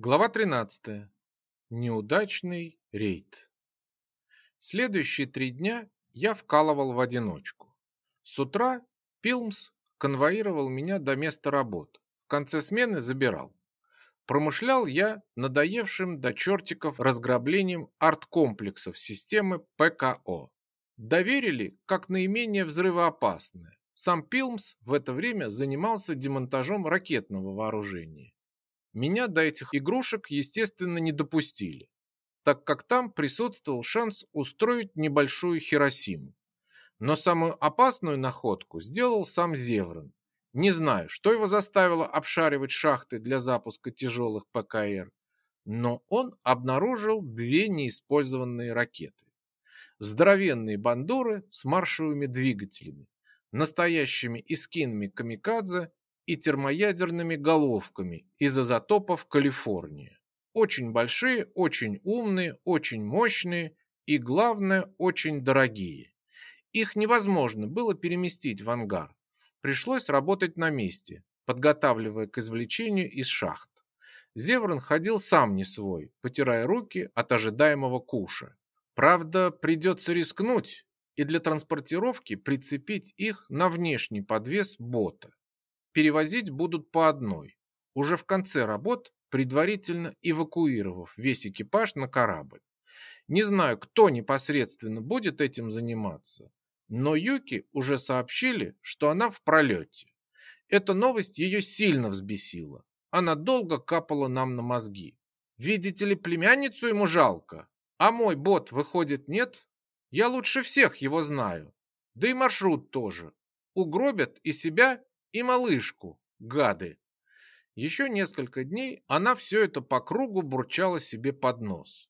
Глава 13. Неудачный рейд. Следующие три дня я вкалывал в одиночку. С утра Пилмс конвоировал меня до места работ. В конце смены забирал. Промышлял я надоевшим до чертиков разграблением арт-комплексов системы ПКО. Доверили как наименее взрывоопасное. Сам Пилмс в это время занимался демонтажом ракетного вооружения. Меня до этих игрушек, естественно, не допустили, так как там присутствовал шанс устроить небольшую Хиросиму. Но самую опасную находку сделал сам Зеврон. Не знаю, что его заставило обшаривать шахты для запуска тяжелых ПКР, но он обнаружил две неиспользованные ракеты. Здоровенные бандуры с маршевыми двигателями, настоящими искинами камикадзе и термоядерными головками из изотопов Калифорнии. Очень большие, очень умные, очень мощные и, главное, очень дорогие. Их невозможно было переместить в ангар. Пришлось работать на месте, подготавливая к извлечению из шахт. Зеврон ходил сам не свой, потирая руки от ожидаемого куша. Правда, придется рискнуть и для транспортировки прицепить их на внешний подвес бота перевозить будут по одной, уже в конце работ, предварительно эвакуировав весь экипаж на корабль. Не знаю, кто непосредственно будет этим заниматься, но Юки уже сообщили, что она в пролете. Эта новость ее сильно взбесила. Она долго капала нам на мозги. Видите ли, племянницу ему жалко, а мой бот, выходит, нет? Я лучше всех его знаю. Да и маршрут тоже. Угробят и себя, и малышку, гады. Еще несколько дней она все это по кругу бурчала себе под нос.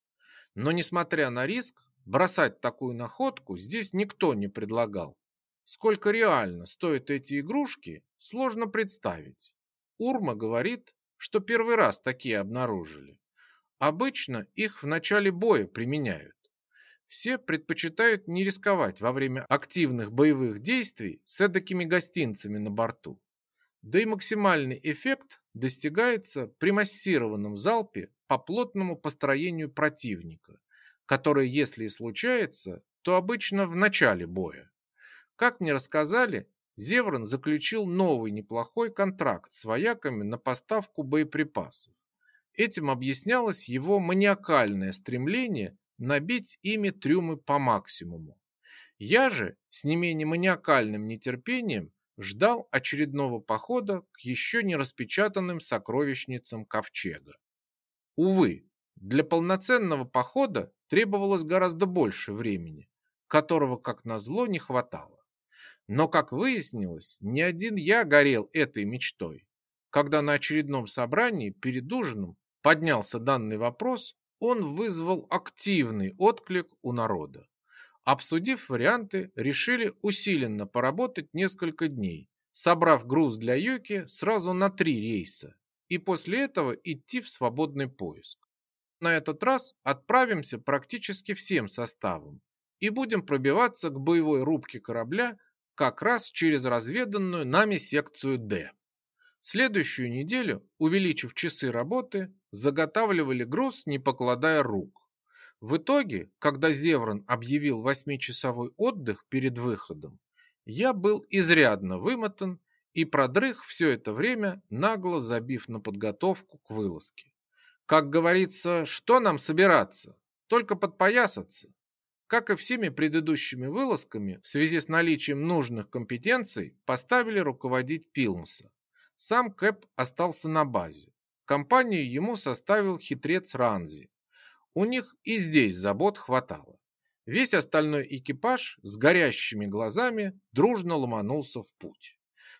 Но, несмотря на риск, бросать такую находку здесь никто не предлагал. Сколько реально стоят эти игрушки, сложно представить. Урма говорит, что первый раз такие обнаружили. Обычно их в начале боя применяют. Все предпочитают не рисковать во время активных боевых действий с эдакими гостинцами на борту. Да и максимальный эффект достигается при массированном залпе по плотному построению противника, которое, если и случается, то обычно в начале боя. Как мне рассказали, Зеврон заключил новый неплохой контракт с вояками на поставку боеприпасов. Этим объяснялось его маниакальное стремление набить ими трюмы по максимуму. Я же с не менее маниакальным нетерпением ждал очередного похода к еще не распечатанным сокровищницам ковчега. Увы, для полноценного похода требовалось гораздо больше времени, которого, как назло, не хватало. Но, как выяснилось, не один я горел этой мечтой. Когда на очередном собрании перед ужином поднялся данный вопрос, он вызвал активный отклик у народа. Обсудив варианты, решили усиленно поработать несколько дней, собрав груз для Юки сразу на три рейса, и после этого идти в свободный поиск. На этот раз отправимся практически всем составом и будем пробиваться к боевой рубке корабля как раз через разведанную нами секцию «Д». Следующую неделю, увеличив часы работы, заготавливали груз, не покладая рук. В итоге, когда Зеврон объявил восьмичасовой отдых перед выходом, я был изрядно вымотан и продрых все это время, нагло забив на подготовку к вылазке. Как говорится, что нам собираться? Только подпоясаться. Как и всеми предыдущими вылазками, в связи с наличием нужных компетенций поставили руководить Пилмса. Сам Кэп остался на базе. Компанию ему составил хитрец Ранзи. У них и здесь забот хватало. Весь остальной экипаж с горящими глазами дружно ломанулся в путь.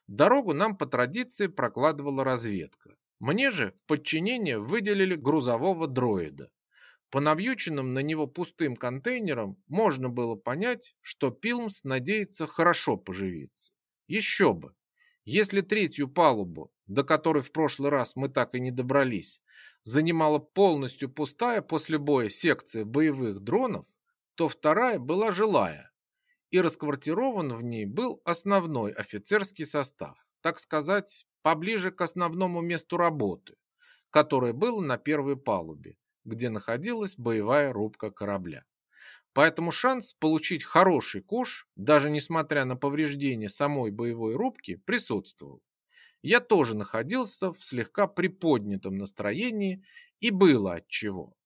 Дорогу нам по традиции прокладывала разведка. Мне же в подчинение выделили грузового дроида. По навьюченным на него пустым контейнерам можно было понять, что Пилмс надеется хорошо поживиться. Еще бы! Если третью палубу, до которой в прошлый раз мы так и не добрались, занимала полностью пустая после боя секция боевых дронов, то вторая была жилая, и расквартирован в ней был основной офицерский состав, так сказать, поближе к основному месту работы. которое было на первой палубе, где находилась боевая рубка корабля. Поэтому шанс получить хороший куш, даже несмотря на повреждение самой боевой рубки, присутствовал. Я тоже находился в слегка приподнятом настроении и было отчего.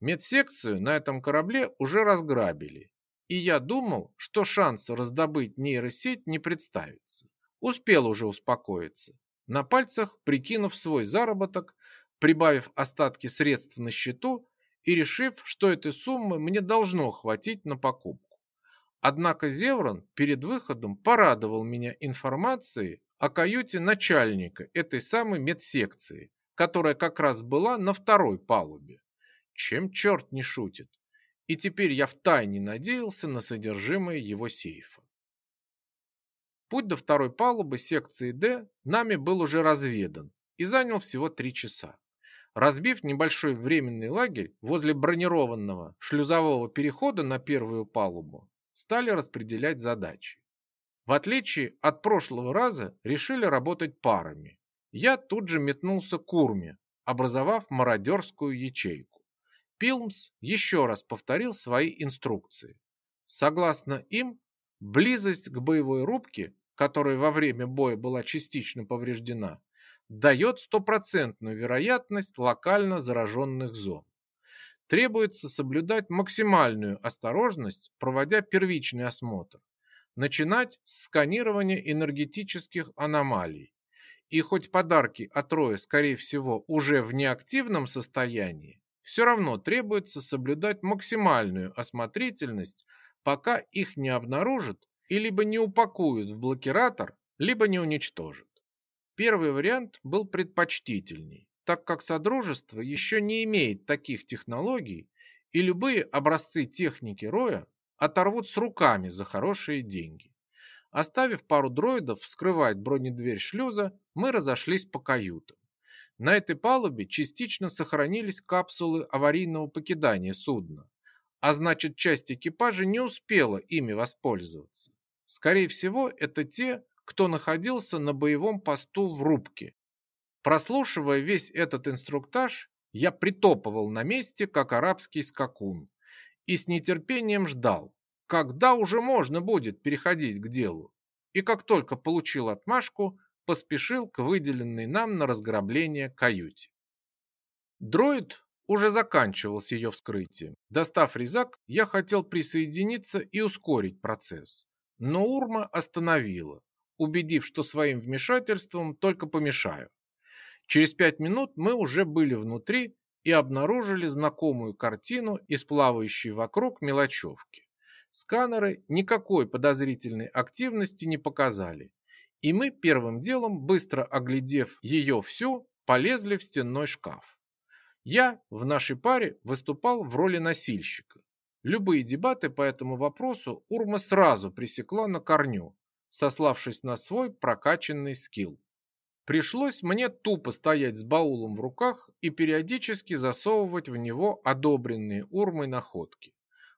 Медсекцию на этом корабле уже разграбили, и я думал, что шанса раздобыть нейросеть не представится. Успел уже успокоиться, на пальцах прикинув свой заработок, прибавив остатки средств на счету и решив, что этой суммы мне должно хватить на покупку. Однако Зеврон перед выходом порадовал меня информацией о каюте начальника этой самой медсекции, которая как раз была на второй палубе. Чем черт не шутит. И теперь я втайне надеялся на содержимое его сейфа. Путь до второй палубы секции D нами был уже разведан и занял всего три часа. Разбив небольшой временный лагерь возле бронированного шлюзового перехода на первую палубу, стали распределять задачи. В отличие от прошлого раза, решили работать парами. Я тут же метнулся к урме, образовав мародерскую ячейку. Пилмс еще раз повторил свои инструкции. Согласно им, близость к боевой рубке, которая во время боя была частично повреждена, дает стопроцентную вероятность локально зараженных зон. Требуется соблюдать максимальную осторожность, проводя первичный осмотр. Начинать с сканирования энергетических аномалий. И хоть подарки от Роя, скорее всего, уже в неактивном состоянии, все равно требуется соблюдать максимальную осмотрительность, пока их не обнаружат и либо не упакуют в блокиратор, либо не уничтожат. Первый вариант был предпочтительней, так как Содружество еще не имеет таких технологий, и любые образцы техники Роя оторвут с руками за хорошие деньги. Оставив пару дроидов вскрывать бронедверь шлюза, мы разошлись по каютам. На этой палубе частично сохранились капсулы аварийного покидания судна, а значит часть экипажа не успела ими воспользоваться. Скорее всего, это те, кто находился на боевом посту в рубке. Прослушивая весь этот инструктаж, я притопывал на месте, как арабский скакун, и с нетерпением ждал, когда уже можно будет переходить к делу. И как только получил отмашку, поспешил к выделенной нам на разграбление каюте. Дроид уже заканчивал с ее вскрытием. Достав резак, я хотел присоединиться и ускорить процесс. Но Урма остановила, убедив, что своим вмешательством только помешаю. Через пять минут мы уже были внутри и обнаружили знакомую картину из плавающей вокруг мелочевки. Сканеры никакой подозрительной активности не показали, и мы первым делом, быстро оглядев ее всю, полезли в стенной шкаф. Я в нашей паре выступал в роли носильщика. Любые дебаты по этому вопросу Урма сразу пресекла на корню, сославшись на свой прокачанный скилл. Пришлось мне тупо стоять с баулом в руках и периодически засовывать в него одобренные урмой находки.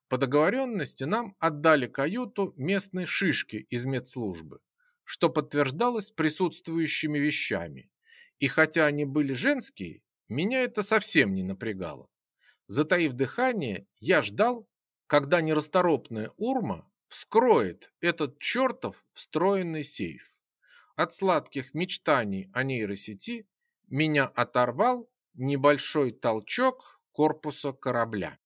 По договоренности нам отдали каюту местной шишки из медслужбы, что подтверждалось присутствующими вещами. И хотя они были женские, меня это совсем не напрягало. Затаив дыхание, я ждал, когда нерасторопная урма вскроет этот чертов встроенный сейф. От сладких мечтаний о нейросети меня оторвал небольшой толчок корпуса корабля.